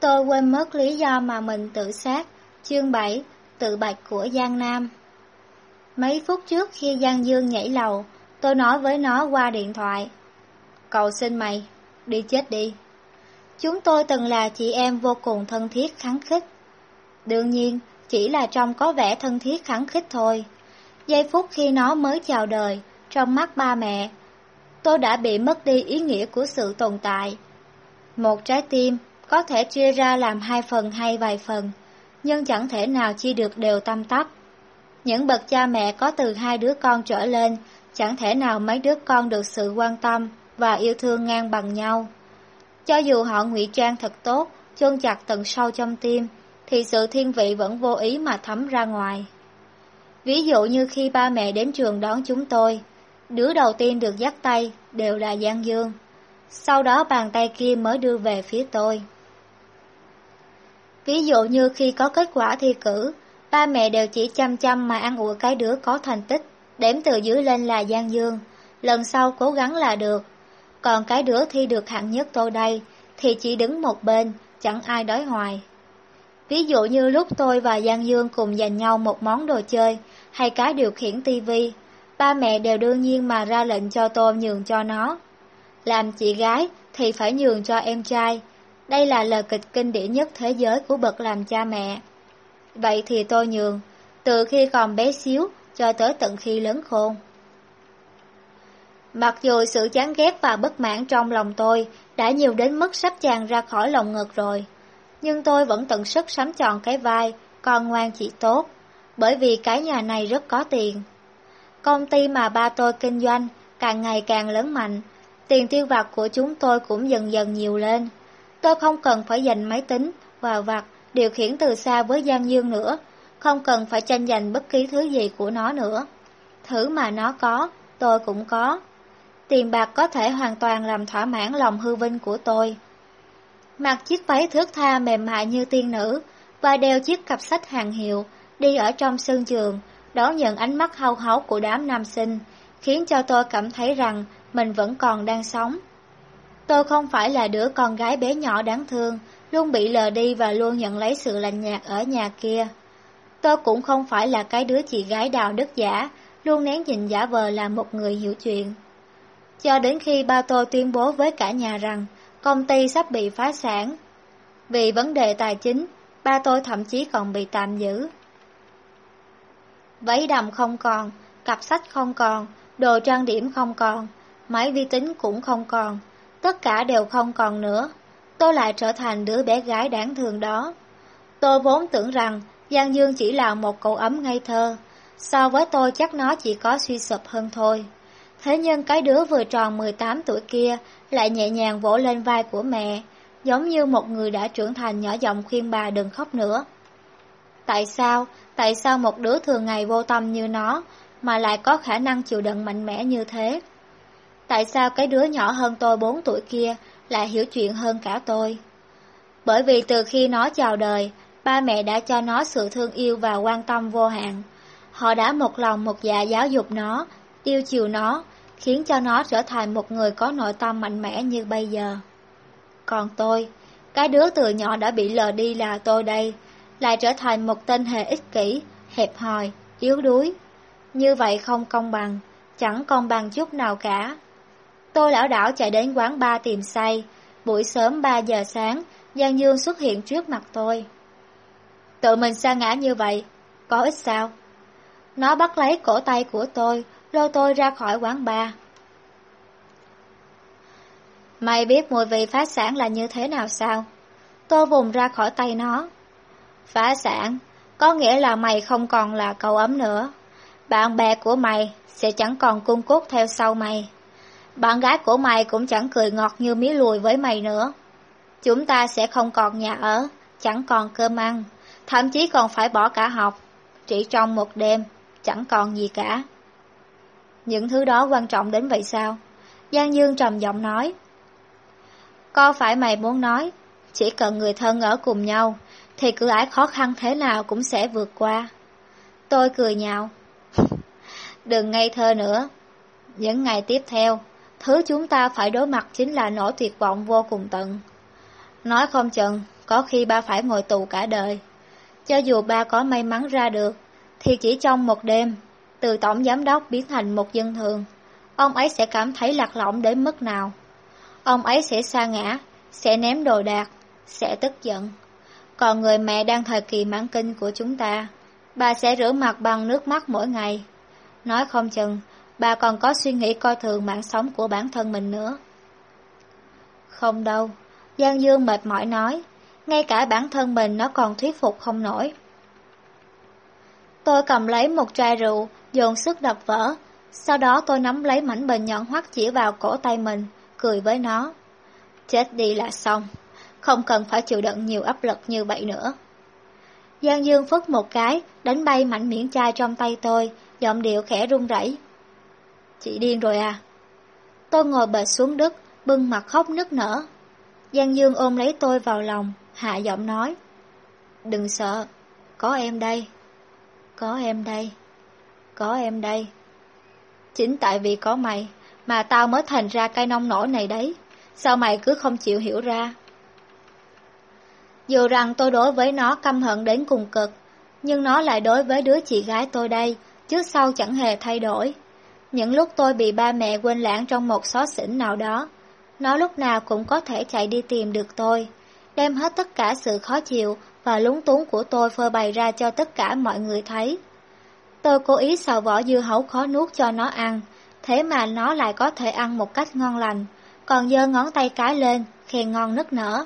Tôi quên mất lý do mà mình tự sát. Chương 7, tự bạch của Giang Nam. Mấy phút trước khi Giang Dương nhảy lầu, tôi nói với nó qua điện thoại. Cầu xin mày, đi chết đi. Chúng tôi từng là chị em vô cùng thân thiết kháng khích. Đương nhiên, chỉ là trong có vẻ thân thiết kháng khích thôi. Giây phút khi nó mới chào đời, trong mắt ba mẹ, tôi đã bị mất đi ý nghĩa của sự tồn tại. Một trái tim có thể chia ra làm hai phần hay vài phần, nhưng chẳng thể nào chia được đều tâm tắp. Những bậc cha mẹ có từ hai đứa con trở lên, chẳng thể nào mấy đứa con được sự quan tâm và yêu thương ngang bằng nhau. Cho dù họ ngụy trang thật tốt, chôn chặt tận sâu trong tim, thì sự thiên vị vẫn vô ý mà thấm ra ngoài. Ví dụ như khi ba mẹ đến trường đón chúng tôi, đứa đầu tiên được dắt tay đều là Giang Dương. Sau đó bàn tay kia mới đưa về phía tôi. Ví dụ như khi có kết quả thi cử, ba mẹ đều chỉ chăm chăm mà ăn ủi cái đứa có thành tích, đếm từ dưới lên là Giang Dương, lần sau cố gắng là được. Còn cái đứa thi được hạng nhất tôi đây, thì chỉ đứng một bên, chẳng ai đói hoài. Ví dụ như lúc tôi và Giang Dương cùng dành nhau một món đồ chơi hay cái điều khiển tivi, ba mẹ đều đương nhiên mà ra lệnh cho tôi nhường cho nó. Làm chị gái thì phải nhường cho em trai. Đây là lời kịch kinh điển nhất thế giới của bậc làm cha mẹ. Vậy thì tôi nhường, từ khi còn bé xíu cho tới tận khi lớn khôn. Mặc dù sự chán ghét và bất mãn trong lòng tôi đã nhiều đến mức sắp tràn ra khỏi lòng ngực rồi, nhưng tôi vẫn tận sức sắm tròn cái vai, con ngoan chỉ tốt, bởi vì cái nhà này rất có tiền. Công ty mà ba tôi kinh doanh càng ngày càng lớn mạnh, tiền tiêu vặt của chúng tôi cũng dần dần nhiều lên. Tôi không cần phải dành máy tính, vào vặt, điều khiển từ xa với Giang Dương nữa, không cần phải tranh giành bất kỳ thứ gì của nó nữa. Thứ mà nó có, tôi cũng có. Tiền bạc có thể hoàn toàn làm thỏa mãn lòng hư vinh của tôi. Mặc chiếc váy thước tha mềm mại như tiên nữ, và đeo chiếc cặp sách hàng hiệu, đi ở trong sân trường, đón nhận ánh mắt hau háu của đám nam sinh, khiến cho tôi cảm thấy rằng mình vẫn còn đang sống. Tôi không phải là đứa con gái bé nhỏ đáng thương, luôn bị lờ đi và luôn nhận lấy sự lạnh nhạt ở nhà kia. Tôi cũng không phải là cái đứa chị gái đào đức giả, luôn nén nhìn giả vờ là một người hiểu chuyện. Cho đến khi ba tôi tuyên bố với cả nhà rằng công ty sắp bị phá sản. Vì vấn đề tài chính, ba tôi thậm chí còn bị tạm giữ. Váy đầm không còn, cặp sách không còn, đồ trang điểm không còn, máy vi tính cũng không còn, tất cả đều không còn nữa. Tôi lại trở thành đứa bé gái đáng thương đó. Tôi vốn tưởng rằng Giang Dương chỉ là một cậu ấm ngây thơ, so với tôi chắc nó chỉ có suy sụp hơn thôi. Thế nhưng cái đứa vừa tròn 18 tuổi kia lại nhẹ nhàng vỗ lên vai của mẹ, giống như một người đã trưởng thành nhỏ giọng khuyên bà đừng khóc nữa. Tại sao, tại sao một đứa thường ngày vô tâm như nó mà lại có khả năng chịu đựng mạnh mẽ như thế? Tại sao cái đứa nhỏ hơn tôi 4 tuổi kia lại hiểu chuyện hơn cả tôi? Bởi vì từ khi nó chào đời, ba mẹ đã cho nó sự thương yêu và quan tâm vô hạn. Họ đã một lòng một dạ giáo dục nó, tiêu chiều nó, khiến cho nó trở thành một người có nội tâm mạnh mẽ như bây giờ. Còn tôi, cái đứa từ nhỏ đã bị lờ đi là tôi đây, lại trở thành một tên hề ích kỷ, hẹp hòi, yếu đuối. Như vậy không công bằng, chẳng công bằng chút nào cả. Tôi lão đảo chạy đến quán ba tìm say, buổi sớm 3 giờ sáng, Giang Dương xuất hiện trước mặt tôi. Tự mình sa ngã như vậy, có ích sao? Nó bắt lấy cổ tay của tôi, lôi tôi ra khỏi quán ba Mày biết mùi vị phá sản là như thế nào sao? Tôi vùng ra khỏi tay nó. Phá sản, có nghĩa là mày không còn là cậu ấm nữa. Bạn bè của mày sẽ chẳng còn cung cốt theo sau mày. Bạn gái của mày cũng chẳng cười ngọt như mía lùi với mày nữa. Chúng ta sẽ không còn nhà ở, chẳng còn cơm ăn, thậm chí còn phải bỏ cả học. Chỉ trong một đêm, chẳng còn gì cả. Những thứ đó quan trọng đến vậy sao? Giang Dương trầm giọng nói. Có phải mày muốn nói, chỉ cần người thân ở cùng nhau, thì cửa ải khó khăn thế nào cũng sẽ vượt qua. Tôi cười nhạo. Đừng ngây thơ nữa. Những ngày tiếp theo, thứ chúng ta phải đối mặt chính là nỗi tuyệt vọng vô cùng tận. Nói không chừng, có khi ba phải ngồi tù cả đời. Cho dù ba có may mắn ra được, thì chỉ trong một đêm, từ tổng giám đốc biến thành một dân thường, ông ấy sẽ cảm thấy lạc lõng đến mức nào. Ông ấy sẽ sa ngã, sẽ ném đồ đạc, sẽ tức giận. Còn người mẹ đang thời kỳ mãn kinh của chúng ta, bà sẽ rửa mặt bằng nước mắt mỗi ngày. Nói không chừng, bà còn có suy nghĩ coi thường mạng sống của bản thân mình nữa. Không đâu, Giang Dương mệt mỏi nói, ngay cả bản thân mình nó còn thuyết phục không nổi. Tôi cầm lấy một chai rượu, dồn sức đập vỡ, sau đó tôi nắm lấy mảnh bình nhọn hoắt chỉ vào cổ tay mình, cười với nó. Chết đi là xong, không cần phải chịu đựng nhiều áp lực như vậy nữa. Giang Dương phất một cái, đánh bay mảnh miệng chai trong tay tôi, giọng điệu khẽ run rẩy. Chị điên rồi à? Tôi ngồi bệt xuống đất, bưng mặt khóc nức nở. Giang Dương ôm lấy tôi vào lòng, hạ giọng nói. Đừng sợ, có em đây. Có em đây. Có em đây. Chính tại vì có mày, mà tao mới thành ra cái nông nổi này đấy. Sao mày cứ không chịu hiểu ra? Dù rằng tôi đối với nó căm hận đến cùng cực, nhưng nó lại đối với đứa chị gái tôi đây, trước sau chẳng hề thay đổi. Những lúc tôi bị ba mẹ quên lãng trong một xó xỉnh nào đó, nó lúc nào cũng có thể chạy đi tìm được tôi, đem hết tất cả sự khó chịu và lúng túng của tôi phơi bày ra cho tất cả mọi người thấy. Tôi cố ý xào vỏ dưa hấu khó nuốt cho nó ăn, thế mà nó lại có thể ăn một cách ngon lành, còn giơ ngón tay cái lên, khen ngon nức nở.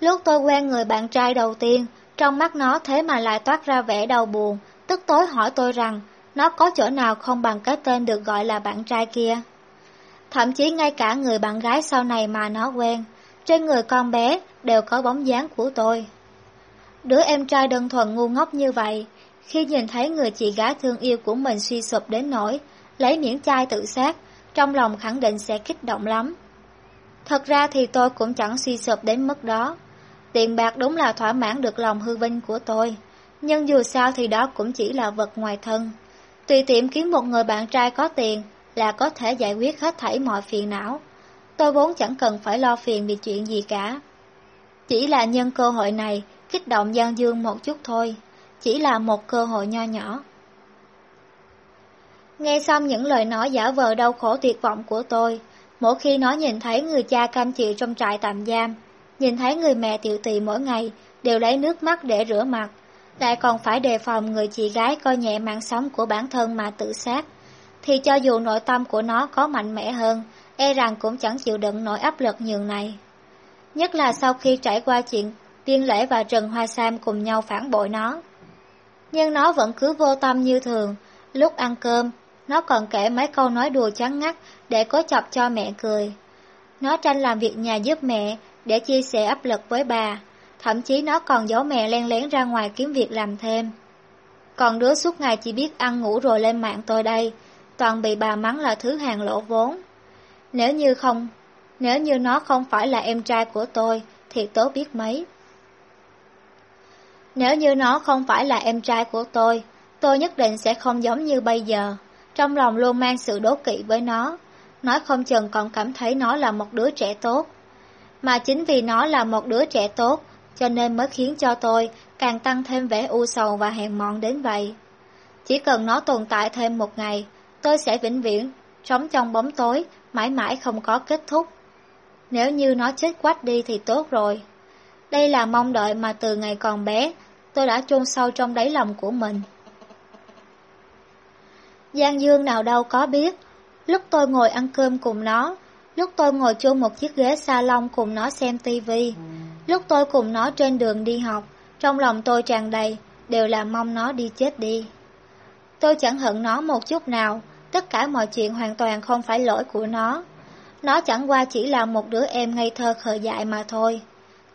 Lúc tôi quen người bạn trai đầu tiên, trong mắt nó thế mà lại toát ra vẻ đau buồn, tức tối hỏi tôi rằng nó có chỗ nào không bằng cái tên được gọi là bạn trai kia. Thậm chí ngay cả người bạn gái sau này mà nó quen, trên người con bé đều có bóng dáng của tôi. Đứa em trai đơn thuần ngu ngốc như vậy, khi nhìn thấy người chị gái thương yêu của mình suy sụp đến nỗi, lấy miễn chai tự sát, trong lòng khẳng định sẽ kích động lắm. Thật ra thì tôi cũng chẳng suy sụp đến mức đó. Tiền bạc đúng là thỏa mãn được lòng hư vinh của tôi, nhưng dù sao thì đó cũng chỉ là vật ngoài thân. Tùy tiệm kiếm một người bạn trai có tiền là có thể giải quyết hết thảy mọi phiền não. Tôi vốn chẳng cần phải lo phiền vì chuyện gì cả. Chỉ là nhân cơ hội này kích động Giang Dương một chút thôi, chỉ là một cơ hội nho nhỏ. Nghe xong những lời nói giả vờ đau khổ tuyệt vọng của tôi, mỗi khi nó nhìn thấy người cha cam chịu trong trại tạm giam, nhìn thấy người mẹ tiểu tỳ mỗi ngày đều lấy nước mắt để rửa mặt, lại còn phải đề phòng người chị gái coi nhẹ mạng sống của bản thân mà tự sát, thì cho dù nội tâm của nó có mạnh mẽ hơn, e rằng cũng chẳng chịu đựng nổi áp lực nhường này. Nhất là sau khi trải qua chuyện Tiên Lễ và Trần Hoa Sam cùng nhau phản bội nó. Nhưng nó vẫn cứ vô tâm như thường, lúc ăn cơm, nó còn kể mấy câu nói đùa chán ngắt để có chọc cho mẹ cười. Nó tranh làm việc nhà giúp mẹ để chia sẻ áp lực với bà, thậm chí nó còn giấu mẹ len lén ra ngoài kiếm việc làm thêm. Còn đứa suốt ngày chỉ biết ăn ngủ rồi lên mạng tôi đây, toàn bị bà mắng là thứ hàng lỗ vốn. Nếu như không, nếu như nó không phải là em trai của tôi, thì tốt biết mấy. Nếu như nó không phải là em trai của tôi, tôi nhất định sẽ không giống như bây giờ, trong lòng luôn mang sự đố kỵ với nó, nói không chừng còn cảm thấy nó là một đứa trẻ tốt. Mà chính vì nó là một đứa trẻ tốt, cho nên mới khiến cho tôi càng tăng thêm vẻ u sầu và hèn mọn đến vậy. Chỉ cần nó tồn tại thêm một ngày, tôi sẽ vĩnh viễn, sống trong bóng tối, mãi mãi không có kết thúc. Nếu như nó chết quách đi thì tốt rồi. Đây là mong đợi mà từ ngày còn bé, tôi đã chôn sâu trong đáy lòng của mình. Giang Dương nào đâu có biết, lúc tôi ngồi ăn cơm cùng nó, lúc tôi ngồi chung một chiếc ghế salon cùng nó xem tivi, lúc tôi cùng nó trên đường đi học, trong lòng tôi tràn đầy, đều là mong nó đi chết đi. Tôi chẳng hận nó một chút nào, tất cả mọi chuyện hoàn toàn không phải lỗi của nó. Nó chẳng qua chỉ là một đứa em ngây thơ khờ dại mà thôi.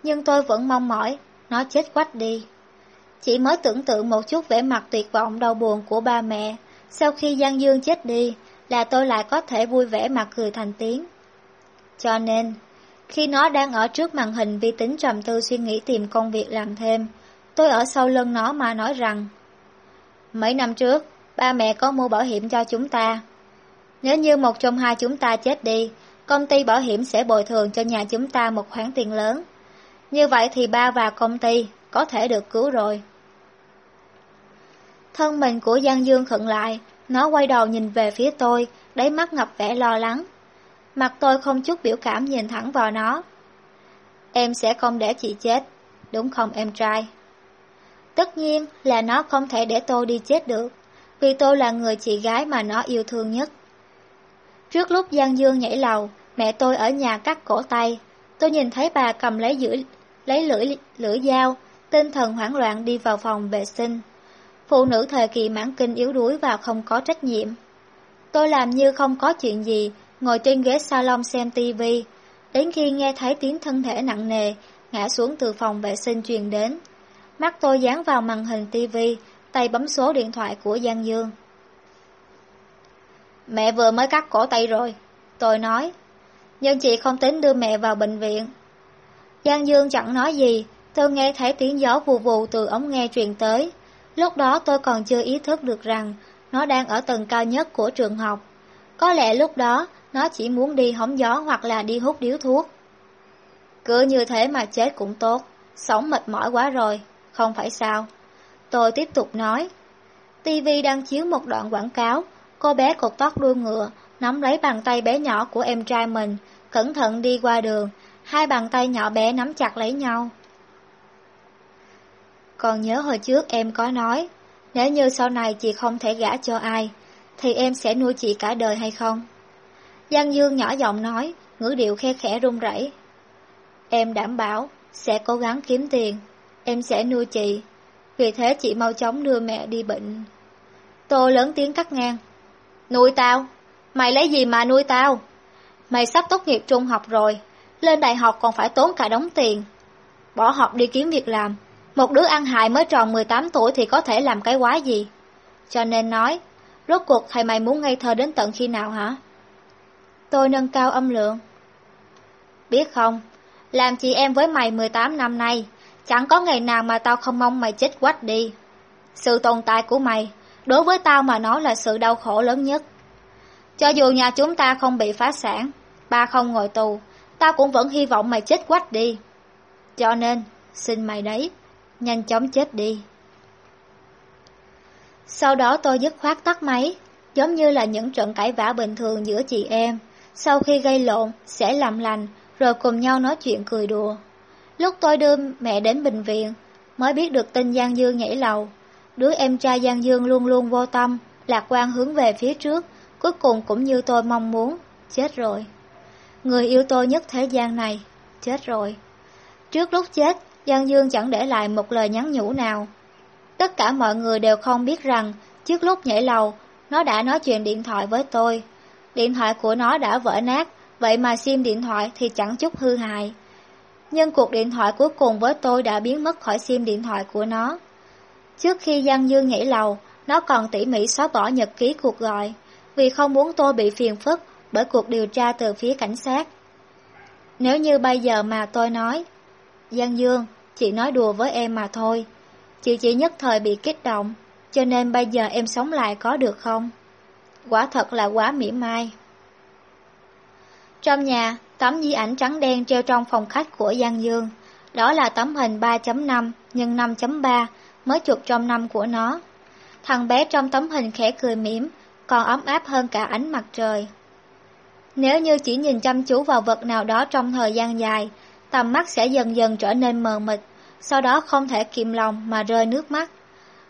Nhưng tôi vẫn mong mỏi, nó chết quách đi. Chỉ mới tưởng tượng một chút vẻ mặt tuyệt vọng đau buồn của ba mẹ, sau khi Giang Dương chết đi, là tôi lại có thể vui vẻ mà cười thành tiếng. Cho nên, khi nó đang ở trước màn hình vi tính trầm tư suy nghĩ tìm công việc làm thêm, tôi ở sau lưng nó mà nói rằng Mấy năm trước, ba mẹ có mua bảo hiểm cho chúng ta. Nếu như một trong hai chúng ta chết đi, công ty bảo hiểm sẽ bồi thường cho nhà chúng ta một khoản tiền lớn. Như vậy thì ba và công ty có thể được cứu rồi. Thân mình của Giang Dương khựng lại, nó quay đầu nhìn về phía tôi, đáy mắt ngập vẻ lo lắng. Mặt tôi không chút biểu cảm nhìn thẳng vào nó. Em sẽ không để chị chết, đúng không em trai? Tất nhiên là nó không thể để tôi đi chết được, vì tôi là người chị gái mà nó yêu thương nhất. Trước lúc Giang Dương nhảy lầu, mẹ tôi ở nhà cắt cổ tay. Tôi nhìn thấy bà cầm lấy giữ lấy lưỡi, lưỡi dao, tinh thần hoảng loạn đi vào phòng vệ sinh. Phụ nữ thời kỳ mãn kinh yếu đuối và không có trách nhiệm. Tôi làm như không có chuyện gì, ngồi trên ghế salon xem tivi, đến khi nghe thấy tiếng thân thể nặng nề, ngã xuống từ phòng vệ sinh truyền đến. Mắt tôi dán vào màn hình tivi, tay bấm số điện thoại của Giang Dương. Mẹ vừa mới cắt cổ tay rồi, tôi nói, nhưng chị không tính đưa mẹ vào bệnh viện. Giang Dương chẳng nói gì, tôi nghe thấy tiếng gió vù vù từ ống nghe truyền tới. Lúc đó tôi còn chưa ý thức được rằng nó đang ở tầng cao nhất của trường học. Có lẽ lúc đó nó chỉ muốn đi hóng gió hoặc là đi hút điếu thuốc. Cứ như thế mà chết cũng tốt, sống mệt mỏi quá rồi, không phải sao. Tôi tiếp tục nói. TV đang chiếu một đoạn quảng cáo, cô bé cột tóc đuôi ngựa, nắm lấy bàn tay bé nhỏ của em trai mình, cẩn thận đi qua đường, hai bàn tay nhỏ bé nắm chặt lấy nhau. Còn nhớ hồi trước em có nói, nếu như sau này chị không thể gả cho ai, thì em sẽ nuôi chị cả đời hay không? Giang Dương nhỏ giọng nói, ngữ điệu khe khẽ run rẩy. Em đảm bảo, sẽ cố gắng kiếm tiền, em sẽ nuôi chị, vì thế chị mau chóng đưa mẹ đi bệnh. Tôi lớn tiếng cắt ngang. Nuôi tao? Mày lấy gì mà nuôi tao? Mày sắp tốt nghiệp trung học rồi, lên đại học còn phải tốn cả đống tiền. Bỏ học đi kiếm việc làm, một đứa ăn hại mới tròn 18 tuổi thì có thể làm cái quái gì? Cho nên nói, rốt cuộc thầy mày muốn ngây thơ đến tận khi nào hả? Tôi nâng cao âm lượng. Biết không, làm chị em với mày 18 năm nay, chẳng có ngày nào mà tao không mong mày chết quách đi. Sự tồn tại của mày, đối với tao mà nói là sự đau khổ lớn nhất. Cho dù nhà chúng ta không bị phá sản, ba không ngồi tù, tao cũng vẫn hy vọng mày chết quách đi. Cho nên, xin mày đấy, nhanh chóng chết đi. Sau đó tôi dứt khoát tắt máy, giống như là những trận cãi vã bình thường giữa chị em. Sau khi gây lộn, sẽ làm lành, rồi cùng nhau nói chuyện cười đùa. Lúc tôi đưa mẹ đến bệnh viện, mới biết được tin Giang Dương nhảy lầu. Đứa em trai Giang Dương luôn luôn vô tâm, lạc quan hướng về phía trước, cuối cùng cũng như tôi mong muốn, chết rồi. Người yêu tôi nhất thế gian này, chết rồi. Trước lúc chết, Giang Dương chẳng để lại một lời nhắn nhủ nào. Tất cả mọi người đều không biết rằng, trước lúc nhảy lầu, nó đã nói chuyện điện thoại với tôi. Điện thoại của nó đã vỡ nát, vậy mà sim điện thoại thì chẳng chút hư hại. Nhưng cuộc điện thoại cuối cùng với tôi đã biến mất khỏi sim điện thoại của nó. Trước khi Giang Dương nhảy lầu, nó còn tỉ mỉ xóa bỏ nhật ký cuộc gọi, vì không muốn tôi bị phiền phức bởi cuộc điều tra từ phía cảnh sát. Nếu như bây giờ mà tôi nói, Giang Dương, chị nói đùa với em mà thôi, chị chỉ nhất thời bị kích động, cho nên bây giờ em sống lại có được không? Quả thật là quá mỉa mai. Trong nhà, tấm di ảnh trắng đen treo trong phòng khách của Giang Dương. Đó là tấm hình 3.5 x 5.3 mới chụp trong năm của nó. Thằng bé trong tấm hình khẽ cười mỉm, còn ấm áp hơn cả ánh mặt trời. Nếu như chỉ nhìn chăm chú vào vật nào đó trong thời gian dài, tầm mắt sẽ dần dần trở nên mờ mịt, sau đó không thể kiềm lòng mà rơi nước mắt.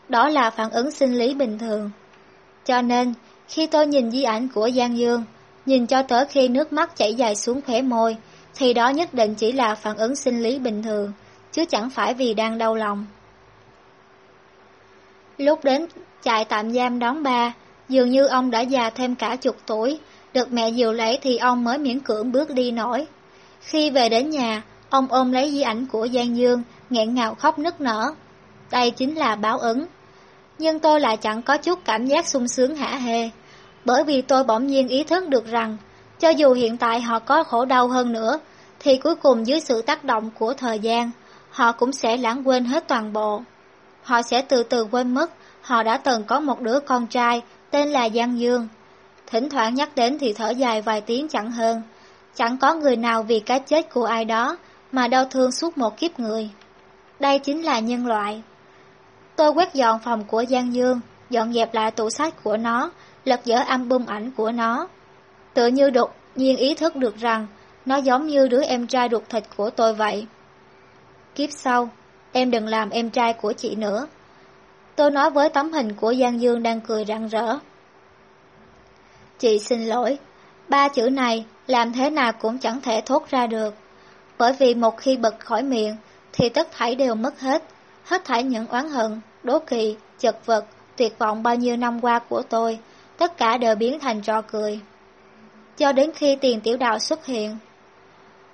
Đó là phản ứng sinh lý bình thường. Cho nên, khi tôi nhìn di ảnh của Giang Dương, nhìn cho tới khi nước mắt chảy dài xuống khóe môi, thì đó nhất định chỉ là phản ứng sinh lý bình thường, chứ chẳng phải vì đang đau lòng. Lúc đến trại tạm giam đón ba, dường như ông đã già thêm cả chục tuổi, được mẹ dìu lấy thì ông mới miễn cưỡng bước đi nổi. Khi về đến nhà, ông ôm lấy di ảnh của Giang Dương, nghẹn ngào khóc nức nở. Đây chính là báo ứng. Nhưng tôi lại chẳng có chút cảm giác sung sướng hả hê, bởi vì tôi bỗng nhiên ý thức được rằng, cho dù hiện tại họ có khổ đau hơn nữa, thì cuối cùng dưới sự tác động của thời gian, họ cũng sẽ lãng quên hết toàn bộ. Họ sẽ từ từ quên mất họ đã từng có một đứa con trai tên là Giang Dương. Thỉnh thoảng nhắc đến thì thở dài vài tiếng chẳng hơn. Chẳng có người nào vì cái chết của ai đó mà đau thương suốt một kiếp người. Đây chính là nhân loại. Tôi quét dọn phòng của Giang Dương, dọn dẹp lại tủ sách của nó, lật dở album ảnh của nó. Tự như đột nhiên ý thức được rằng nó giống như đứa em trai ruột thịt của tôi vậy. Kiếp sau, em đừng làm em trai của chị nữa. Tôi nói với tấm hình của Giang Dương đang cười rạng rỡ. Chị xin lỗi, ba chữ này làm thế nào cũng chẳng thể thốt ra được. Bởi vì một khi bật khỏi miệng thì tất thảy đều mất hết, hết thảy những oán hận, đố kỵ, chật vật, tuyệt vọng bao nhiêu năm qua của tôi, tất cả đều biến thành trò cười. Cho đến khi tiền tiểu đạo xuất hiện.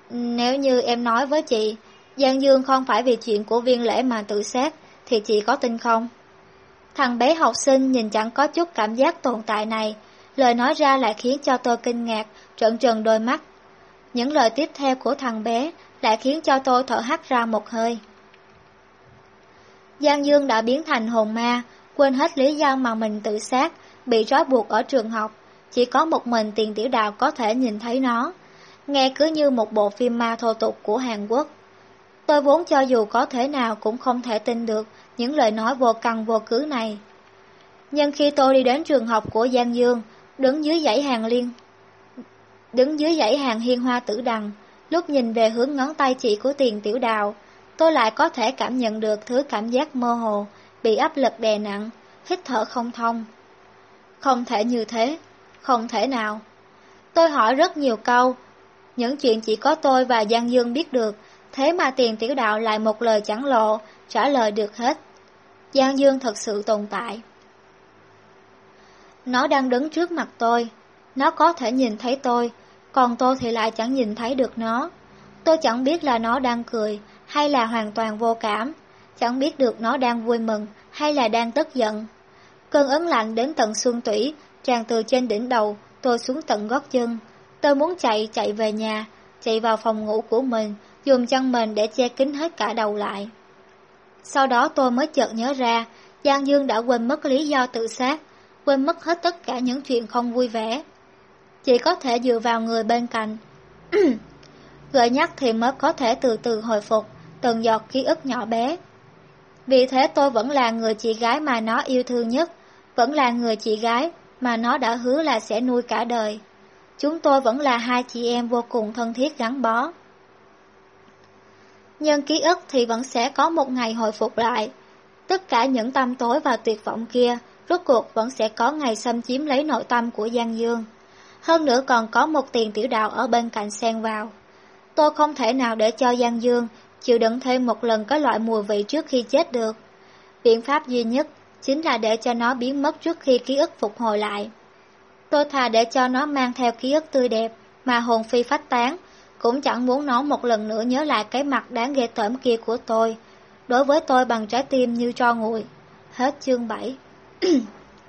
Nếu như em nói với chị, Giang Dương không phải vì chuyện của viên lễ mà tự sát, thì chị có tin không? Thằng bé học sinh nhìn chẳng có chút cảm giác tồn tại này, lời nói ra lại khiến cho tôi kinh ngạc, trợn trừng đôi mắt. Những lời tiếp theo của thằng bé lại khiến cho tôi thở hắt ra một hơi. Giang Dương đã biến thành hồn ma, quên hết lý do mà mình tự sát, bị trói buộc ở trường học. Chỉ có một mình tiền tiểu đào có thể nhìn thấy nó. Nghe cứ như một bộ phim ma thô tục của Hàn Quốc. Tôi vốn cho dù có thể nào cũng không thể tin được những lời nói vô căn vô cứ này. Nhưng khi tôi đi đến trường học của Giang Dương, đứng dưới dãy hàng liên, đứng dưới dãy hàng hiên hoa tử đằng, lúc nhìn về hướng ngón tay chỉ của tiền tiểu đào, tôi lại có thể cảm nhận được thứ cảm giác mơ hồ, bị áp lực đè nặng, hít thở không thông. Không thể như thế, không thể nào. Tôi hỏi rất nhiều câu, những chuyện chỉ có tôi và Giang Dương biết được, thế mà tiền tiểu đạo lại một lời chẳng lộ, trả lời được hết. Giang Dương thật sự tồn tại. Nó đang đứng trước mặt tôi, nó có thể nhìn thấy tôi, còn tôi thì lại chẳng nhìn thấy được nó. Tôi chẳng biết là nó đang cười hay là hoàn toàn vô cảm, chẳng biết được nó đang vui mừng hay là đang tức giận. Cơn ấn lạnh đến tận xương tủy, tràn từ trên đỉnh đầu, tôi xuống tận gót chân. Tôi muốn chạy, chạy về nhà, chạy vào phòng ngủ của mình, dùng chân mình để che kín hết cả đầu lại. Sau đó tôi mới chợt nhớ ra, Giang Dương đã quên mất lý do tự sát, quên mất hết tất cả những chuyện không vui vẻ. Chỉ có thể dựa vào người bên cạnh. Gợi nhắc thì mới có thể từ từ hồi phục, từng giọt ký ức nhỏ bé. Vì thế tôi vẫn là người chị gái mà nó yêu thương nhất, vẫn là người chị gái mà nó đã hứa là sẽ nuôi cả đời. Chúng tôi vẫn là hai chị em vô cùng thân thiết gắn bó. Nhưng ký ức thì vẫn sẽ có một ngày hồi phục lại. Tất cả những tâm tối và tuyệt vọng kia, rốt cuộc vẫn sẽ có ngày xâm chiếm lấy nội tâm của Giang Dương. Hơn nữa còn có một tiền tiểu đạo ở bên cạnh xen vào. Tôi không thể nào để cho Giang Dương chịu đựng thêm một lần có loại mùi vị trước khi chết được. Biện pháp duy nhất chính là để cho nó biến mất trước khi ký ức phục hồi lại. Tôi thà để cho nó mang theo ký ức tươi đẹp mà hồn phi phách tán, cũng chẳng muốn nó một lần nữa nhớ lại cái mặt đáng ghê tởm kia của tôi, đối với tôi bằng trái tim như tro nguội. Hết chương 7